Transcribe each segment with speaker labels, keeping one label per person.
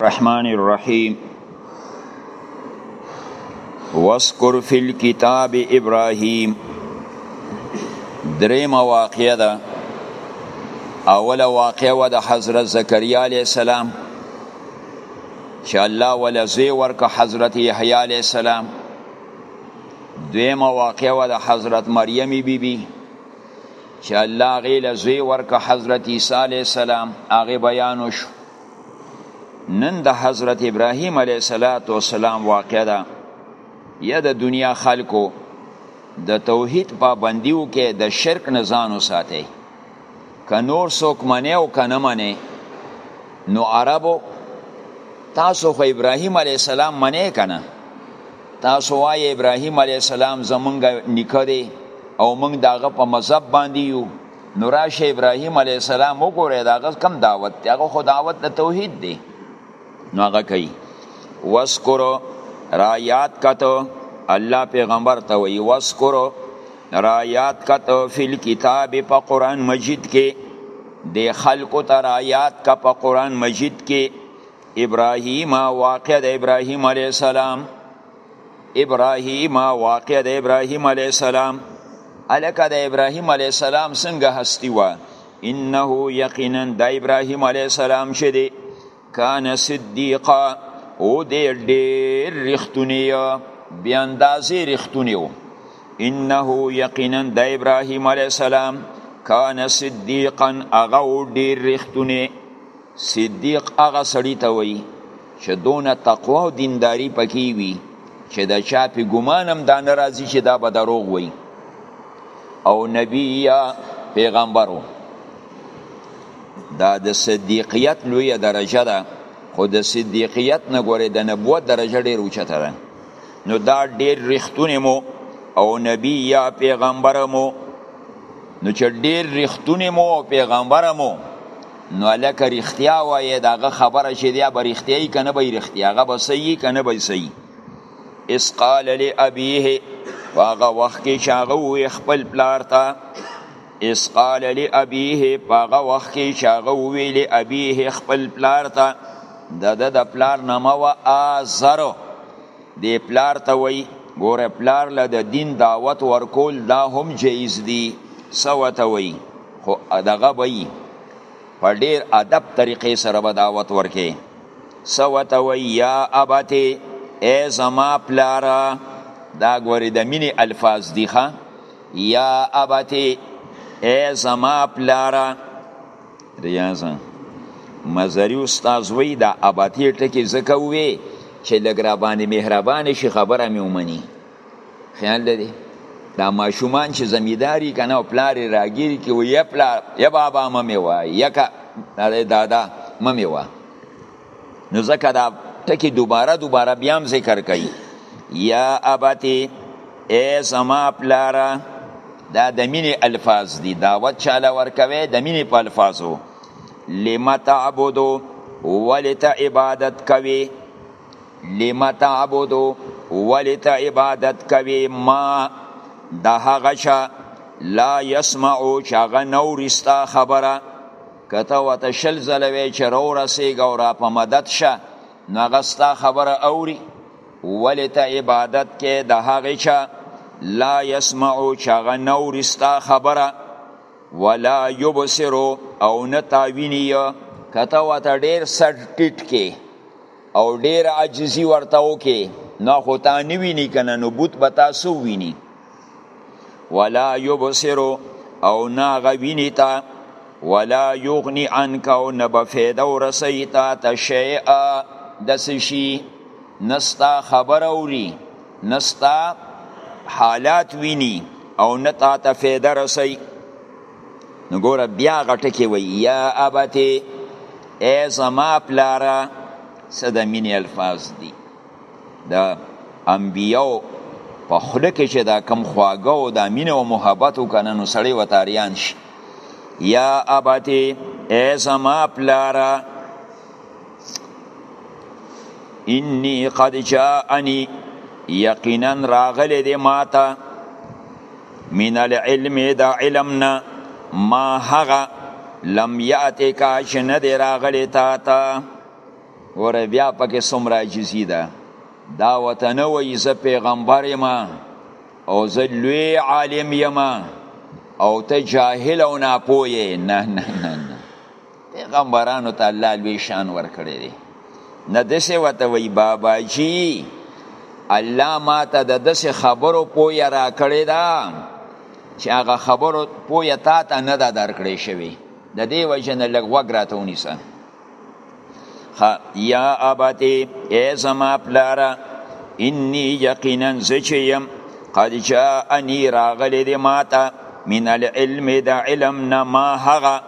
Speaker 1: الرحمن الرحیم واسکر فی الكتاب ابراهیم درې مواقع ده اوله واقع و د حضرت زکریا علی السلام چې الله ولزی ورک حضرت یحیی علی السلام دویمه واقع و د حضرت مریم بیبي بی بی چې الله غیله زوی ورک حضرت عیسی علی السلام هغه بیان وشو نن د حضرت ابراهیم علیه صلات و سلام واقع ده یا د دنیا خلکو د توحید پابندیو کې د شرک نه ځان وساتئ که نور څوک منې او که نه منې نو عربو تاسو خو ابراهیم علیه السلام منې که نه تاسو وایې ابراهیم علیه السلام زمونږ نیکه دی او موږ د هغه په مذهب باندې یو نو راشه ابراهیم علی السلام وګوره دا غز کم دعوت دی هغه خو دعوت د توحید دی نو هغه کوي واسکرو را یاد کتو الله پیغمبر ته وی واسکرو را یاد کتو فل کتاب په قران مجید کې د خلکو ته را یاد کا په قران مجید کې ابراهیم واقع د ابراهیم علی السلام ابراهیم واقع د ابراهیم علی السلام الکه د ابراهیم علی السلام څنګه هستی و انه یقینا د ابراهیم علی السلام شه دی کان صدیقا او دې ډېر رښتونی بیا اندازې رښتونی و انه یقینا د ابراهیم علی السلام کان صدیقا هغه ډېر رښتونی صدیق هغه سړی ته وایي چې دونه تقوا او دینداری پکې وي چې د چا په ګمان هم دا نه راځي چې دا به دروغ وي او نبی یا پیغمبرو دا د صدیقیت لویه درجه ده خو د صدیقیت نه ګورې د نبوت درجه ډېر اوچته ده نو دا ډېر رښتونی مو او نبی یا پیغمبر مو نو چې ډېر رښتونی مو او پیغمبر مو نو الکه رښتیا وایې د هغه خبره چې دی به رښتیا یي که نه به یې رښتیا هغه به صحیح یي که نه به یې صحیح اس قال لابیه په هغه وخت کې چې هغه وویې خپل پلار ته اس قال لابیه په هغه وخت کې چې هغه وویې لابیه خپل پلار ته د ده د پلار نامه وه آزر دې پلار ته وایي ګوره پلار له د دین دعوت ورکول دا هم جایز دي څه ورته وایي خو دغه به یي په ډیر ادب طریقې سره به دعوت ورکې سوته وی یا ابته ای زما پلارا دا ګورې د مینې الفاظ دي ښه یا ابته ای زما پلارا ریاضه مزری استاد وی دا ابته ټکی زکه وی چې لګرا باندې مهربان شي خبره مې ومني خیال لري دا ماشومان چې زمیداری کنه او پلار راګیر کی و یا پلار یا بابا ممی و یا کا دادا ممی و نو زکه دا ټکی دوباره دوباره بیا هم ذکر کوي یا اباتی ای سما پلارا دا د مینې الفاظ دي دعوت چاله ورکوي د مینې په الفاظو لما تعبدو ولت عبادت کوي لم تعبدو ولی ته عبادت کوي ما د هغه چا لا یسمعو چې هغه نه اوري ستا خبره که ته ورته شل ځله وایې چې راورسېږه او را په مدد شه نو هغه ستا خبره اوري ولې ته عبادت کې د هغې چا لا یسمعو چې هغه نه اوري ستا خبره ولا یبصرو او نه تا ویني که ته ورته ډېر سر ټیټ کې او ډیر عاجزی ورته وکي نو خو تا نه ویني کنه نو بوت به تاسو ویني ولا یبصر او نا غویني تا ولا یغنی عنک او نه به فیده ورسی تا ته شیئا دس شي نستا خبر اوري نستا حالات ویني او نه تا ته فیده رسی نو ګوره بیا غټه کې وي یا ابته ای زما پلاره څه د مینې الفاظ دي د انبیو په خوله کې چې دا کم خواږه او دا مینه او محبت وکنه نو سړی وتاریان شي یا ابته ای زما پلاره انی قد جاءنی یقینا راغلی دی ماته من العلم دا علمنا ما هغه لم یاتی کا چې نه دی راغلی تا ته وره بیا پکې څومره عاجزي ده دا ورته نه وایي زه پیغمبر یم او زه لوی عالم یم او ته جاهل او ناپوه نه نه نه پیغمبرانو ته الله لوی شان ورکړی دی نه دسې وته وی بابا جی الله ما ته د دسې خبرو پویا را کړی دا چې هغه خبرو پویا تا ته نه ده درکړی شوی د دې وجه نه لږ وګ راته ونیسه یا ابتی ای زما پلاره انی یقینا زه چې یم قد جاءنی راغلی دی ما ته من العلم د علم نه ما هغه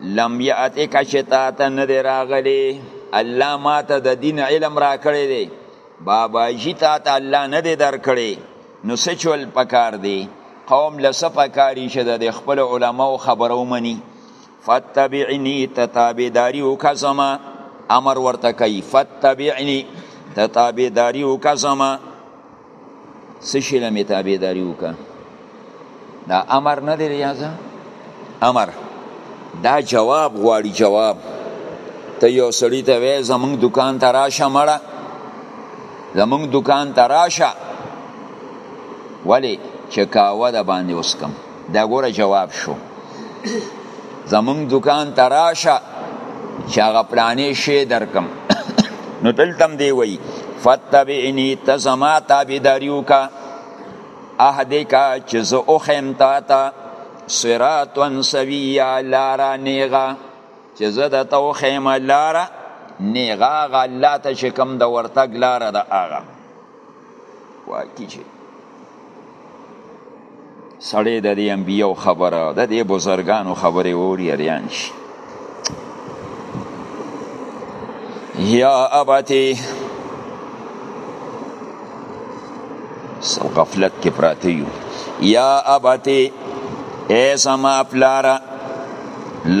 Speaker 1: لم یاتک چې تا ته نه دی راغلی الله ما ته د دین علم را کړی دی بابا جی تا ته الله نه دی در کړی نو څه چول پکار دی قوم له څه پکاري چې د خپل علماو خبره ومني فتبعنی تتابداری وکزما امر ورته کوي فتبعنی تتابداری وکزما سشی لمی تابیداری وکا دا امر نه دی ریاضه امر دا جواب غواړي جواب ته یو سړی ته وې زمونږ دکان ته راشه مړه زمونږ دکان ته راشه ولی چې کاوه د باندې وسکم دا ګوره جواب شو زمونږ دکان ته راشه چې هغه پلانې شی درکم نو دلته دی وایي فتبعنی ته زما تابعداري وکړه اهدکه چې زه وښیم تا ته صراطا سویه لاره نیغه چې زه د ته وښیم لاره نیغه هغه الله ته چې کوم د ورتګ لاره ده هغه واقعي چې سړی د دې انبیو خبره د دې بزرګانو خبرې ووري اریان شي یا اباتی سو غفلت کې پراته یو یا اباتی ای زما پلاره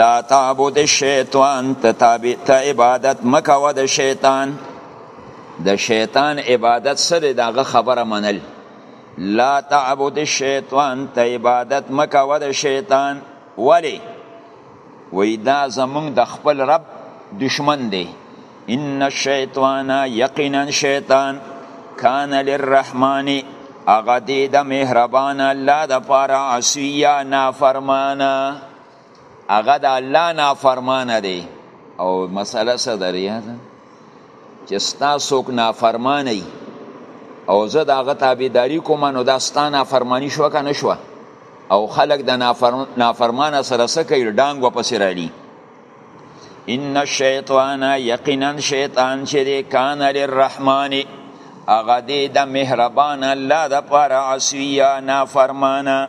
Speaker 1: لا تعبد الشیطان ته تابع ته عبادت مکوه د شیطان د شیطان عبادت سره دغه خبره منل لا تعبد الشیطان ته عبادت مکوه د شیطان ولی وی دا زمونږ د خپل رب دشمن دی ان الشیطان یقینا شیطان کان للرحمن اغه دی د مهربان الله د پاره عصیا نافرمانه هغه د الله نافرمانه دی او مسله څه ده ریاضه چې ستا څوک نافرمانه او زه د هغه تابعداري کوم نو دا ستا نافرماني شوه که نه شوه او خلک د نافرمانه سره څه کوي ډانګ ورپسې رالي ان الشیطان یقینا شیطان چې دی کان للرحمن هغه دی د مهربان الله د پاره عصیه نافرمانه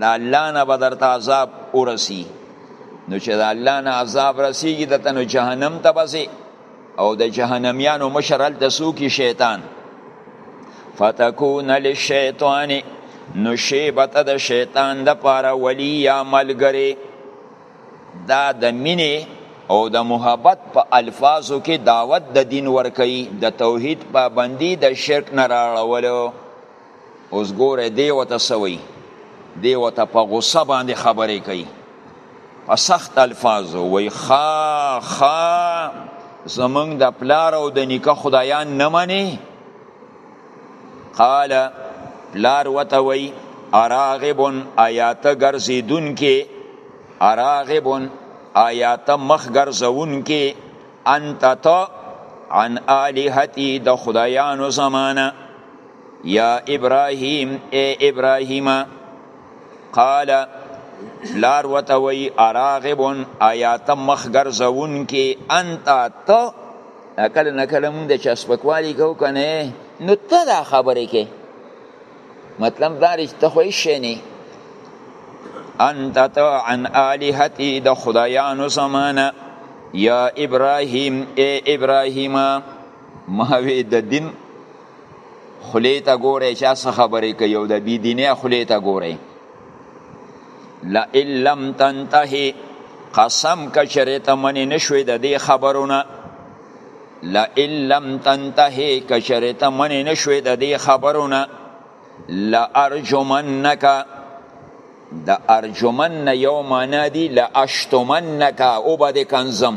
Speaker 1: د الله نه به درته عذاب ورسي نو چې د الله نه عذاب رسیږي د تنو جهنم ته بځي او د جهنميانو مشر ال د سوکي شیطان فتكون للشیطان نو شیبت د شیطان د پاره ولی یا ملګری دا د مینې او د محبت په الفاظو کې دعوت د دین ورکي د توحید پابندي د شرک نه راړولو اوس ګوره دی وته سوی دی وته په غصه باندې خبرې کوي په سخت الفاظو وای خا خا زمنګ د پلار او د نیکه خدایان نه مني قال پلار وته وای اراغبن آیات ګرځیدون کې اراغبن آیات مخ ګرځون کې انت تو عن الہتی د خدایانو زمانه یا ابراهیم ای ابراهیم قال لار وتوی اراغبون آیات مخ ګرځون کی انت تو اکل نکل مونږ د چسپکوالی کو کنه نو ته دا خبره کې مطلب دا رښت ته خوښ شې انت تو عن الہتی د خدایانو زمانه یا ابراهیم ای ابراهیم ما وی د دین خلی ته ګوره چا څه خبرې کوي او د بی دینه خلی ته ګوره لا لم تنتهي قسم کچره ته منی نشوي د دې خبرونه لا لم تنتهي کچره ته منی نشوي د دې خبرونه لا ارجمنک د ارجمن یو معنا دی لا اشتمنک او بده کنزم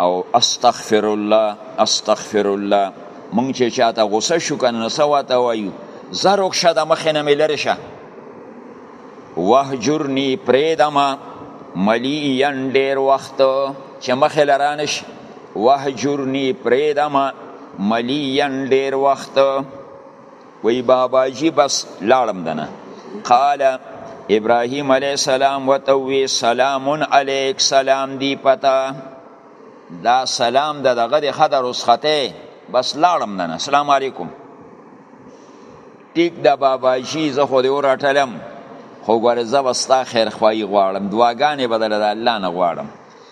Speaker 1: او استغفر الله استغفر الله مونږ چې چاته غوسه شو کنه نو سواته وایو زرو شه د مخې نه مې لرې شه وهجرني پرېږدمه ملیئن ډېر وخت چې مخې له رانه شي وهجرني پرېږدمه ملیئن ډېر وخت وی بابا جی بس لاړم دنه قال ابراهیم علیه السلام وتوی سلام علیک سلام دی پتا دا سلام د دغه د خدای رسخته بس لاړم دنه سلام علیکم ټیک د بابا جی زه خو دې ورټلم خو ګوره زه وستا خیر خوای غواړم دعاګانې بدل د الله نه غواړم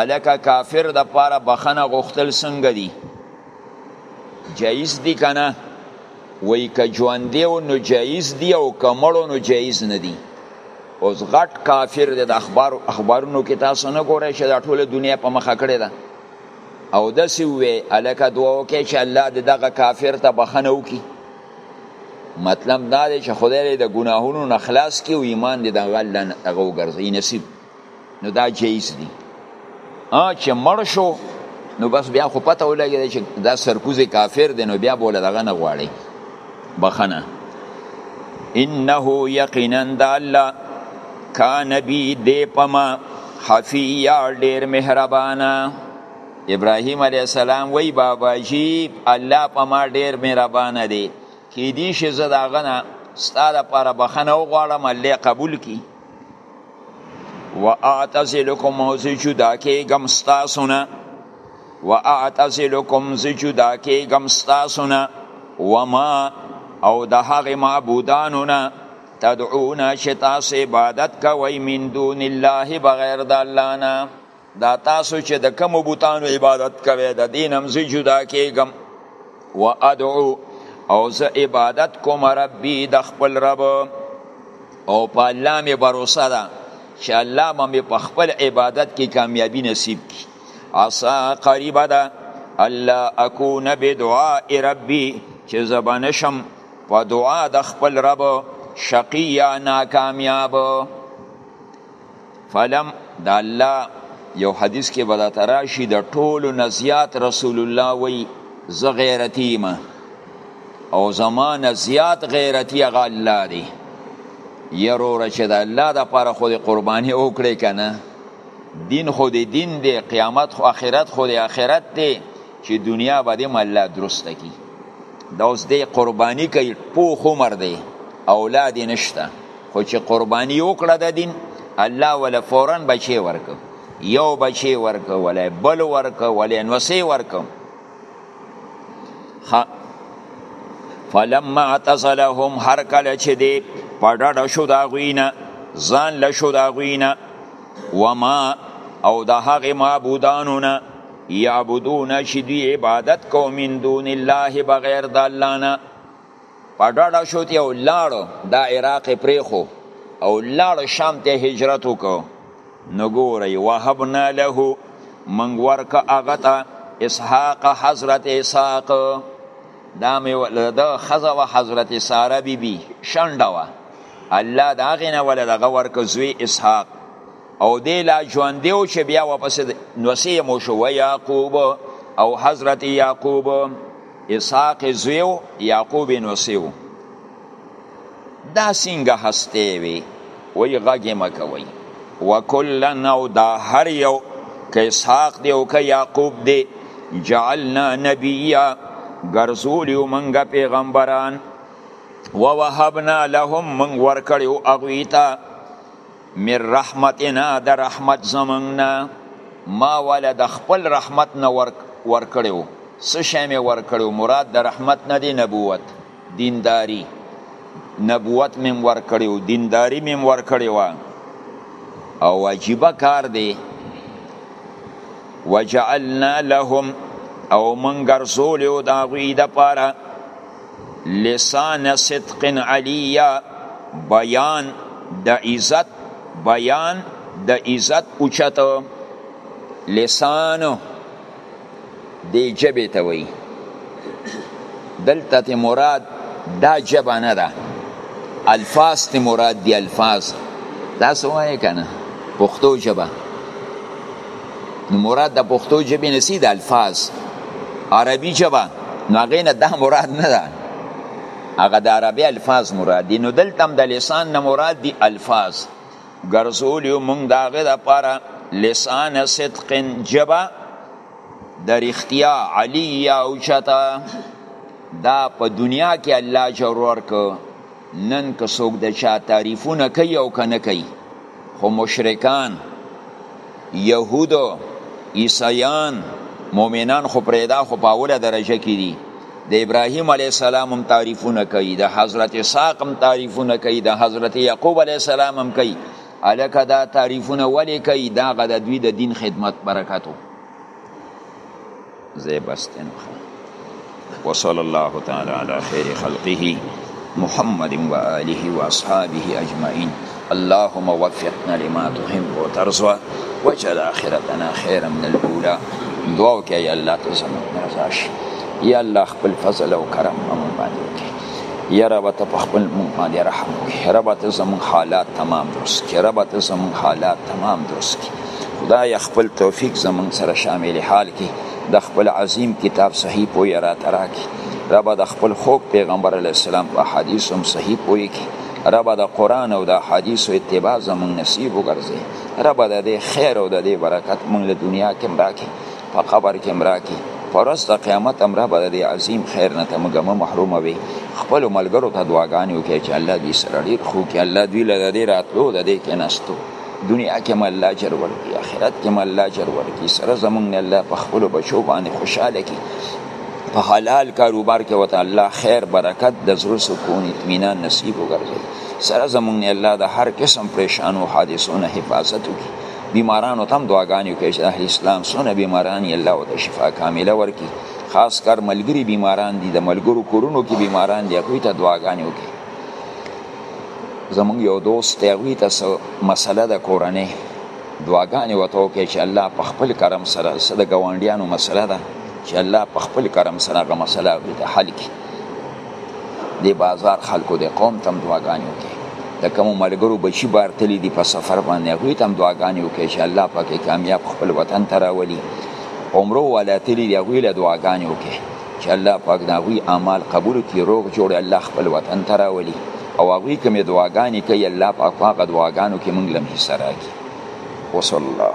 Speaker 1: الکه کافر د پاره بخنه غختل څنګه دي جایز دي کنه وای که ژوند دی نو جایز دی او کمړو نو جایز نه دی اوس غټ کافر دی د اخبار اخبارونو کې تاسو نه ګورئ چې دا ټوله دنیا په مخه کړې ده او داسې وې الکه دعا وکړي چې الله د دغه کافر ته بخنه وکړي مطلب دا دی چې خدای دې د ګناهونو نه خلاص کړي او ایمان دې د غل نه هغه وګرځي نصیب نو دا جایز دي ا چې مړ شو نو بس بیا خو پته ولګی چې دا سرکوزي کافر دی نو بیا بوله دغه نه غواړي بخنه انه یقینا د الله کان بی دی پما حفی یا ډیر مهربانا ابراهیم علی السلام وی بابا جی الله پما ډیر مهربانا دی کی دی شه زداغنا ستاره پر بخنه وغواړم الله قبول کی و اعتزلکم موزی جدا کېږم ستاسو نه و اعتزلکم زه جدا کېږم ستاسو نه وما او د هغې معبودانو نه تدعونا چې تاسو عبادت کوئ من دون الله بغیر د الله نه دا تاسو چې د کوم بوتانو عبادت کوي د دین هم زه جدا کېږم و ادعو او زه عبادت کوم ربي د خپل رب او په الله مې باور ده چې الله به مې په خپل عبادت کې کامیابی نصیب کړي عسا قریبه ده الله اكون بدعاء ربي چې زبنشم په دعا د خپل رب شقیا ناکامیاب فلم د الله یو حدیث کې به درته راشي د ټولو نه زیات رسول الله وایي زه غیرتي یم او زما نه زیات غیرتي هغه الله دی یروره چې د الله دپاره خو دې قرباني وکړې که نه دین خو دې دین دی قیامت خو آخرت خو دې آخرت دی چې دنیا به دې الله درسته کړي دا اوس دې قرباني کوي پوخ عمر دی اولاد یې نشته خو چې قرباني وکړه د دین الله ولا فورا بچي ورک یو بچي ورک ولا بل ورک ولا نوسي ورک فلما اتصلهم هر کله چې دی پډړ شو دا غوینه ځان له شو دا غوینه وما او د هغه معبودانو نه یعبدون چې دی عبادت کو من دون الله بغیر د الله نه په ډډه شو تی او لاړو دا عراق پریخو او لاړو شام ته هجرت وکړو نو ګورئ وهبنا له من ورک اغتا اسحاق حضرت اسحاق دا می ولد خزه و حضرت ساره بی بی شنډه وا الله دا غنه ولد غور ک زوی اسحاق او دی لا ژوند دیو چې بیا واپس نوسی مو شو یعقوب او حضرت یعقوب اسحاق زوی و یعقوب یې نوسی و دا څنګه هستی وي وایي غږ یې مه کوئ وکلن او دا هر یو که اسحاق دی او که یعقوب دی جعلنا نبیا ګرځولیو منګه پیغمبران ووهبنا لهم من ورکړیو اغوی ته من رحمتنا د رحمت زمنګ نه ما ولا د خپل رحمت نه ورک ورکړو څه شی می ورکړو مراد د رحمت نه دی نبوت دینداری نبوت مم ور کړیو دینداری مم ور کړیو او واجبہ کار دی وجعلنا لهم او من ګرځولیو دا غوی د پاره لسان صدق علیه بیان د عزت بیان د عزت اوچت لسان د جبه ته وی دلته ته مراد دا جبه نه ده الفاظ ته مراد دی الفاظ تاسو وایې کنه پښتو جبه نو مراد د پښتو ژبې نه سي د الفاظ عربي ژبه نو هغې نه دا مراد نه ده هغه د عربي الفاظ مراد دي نو دلته هم د لسان نه مراد دي الفاظ ګرځولي مونږ د هغې دپاره لسان صدق ژبه د رښتیا علي یا اوچته دا په دنیا کې الله جرور که نن که څوک د چا تعریفونه کوي او که نه کوي خو مشرکان يهود عیسایان مؤمنان خو پرېدا خو په اوله درجه کې دي د ابراهیم علی السلام هم تعریفونه کوي د حضرت اسحاق هم تعریفونه کوي د حضرت یعقوب علی السلام هم کوي الکه دا تعریفونه ولې کوي دا غد دوی د دین خدمت برکتو زه بس تنو وصلى الله تعالى على خير خلقه محمد وآله وأصحابه أجمعين اللهم وفقنا لما تحب وترضى وجل آخرتنا خيرا من الأولى دعا وکړه یا الله ته زموږ رضا شي یا الله خپل فضل او کرم موږ باندې وکړي یا رب ته په خپل موږ باندې رحم وکړي رب ته زموږ حالات تمام درست کړي رب ته زموږ حالات تمام درست کړي خدای خپل توفیق زمون سره شامل حال کی د خپل عظیم کتاب صحیح پوی را تراکی رب د خپل خوږ پیغمبر علی السلام په حدیث هم صحیح پوی کی رب د قران او د حدیث اتباع زمون نصیب وګرځي رب د دې خیر او د دې برکت مونږ له دنیا کې مراکي په قبر کې مراکي پرس د قیامت امر به د عظیم خیر نه تمګه محروم وي خپل ملګرو ته دعاګانې وکړي چې الله دې سره ډیر خو کې الله دې له دې راتلو د دې کې نستو دنیا کې مې الله اجر ورکړي آخرت کې مې الله اجر ورکړي سره زمونږ نه الله په خپلو بچو باندې خوشحاله کړي په حلال کاروبار کې ورته الله خیر برکت د زړه سکون اطمینان نصیب وګرځوي سره زمونږ نه الله د هر قسم پریشانو حادثو نه حفاظت وکړي بیمارانو ته هم دعاګانې وکړي چې اهل اسلام څونه بیماران یې الله ورته شفا کامله ورکړي خاص کر ملګري بیماران دي د ملګرو کورونو کې بیماران دي هغوی ته دعاګانې وکړي زمونږ یو دوست دی هغوی ته څه مسله ده کورنۍ دعاګانې ورته وکړئ چې الله په خپل کرم سره څه د ګاونډیانو مسله ده چې الله په خپل کرم سره هغه مسله هغوی ته حل کړي د بازار خلکو د قوم ته هم دعاګانې وکړي د کومو ملګرو بچي بار تللي دي په سفر باندې هغوی ته هم دعاګانې وکړي چې الله پاکې کامیاب خپل وطن ته راولي عمرو والا تللي دي هغوی له دعاګانې وکړي چې الله پاک د هغوی اعمال قبول کړي روغ جوړ الله خپل وطن ته راولي او هغوی کومې دعاګانې کوي الله پاک هغه دعاګانو کې موږ لم حصه راکړي وصلی الله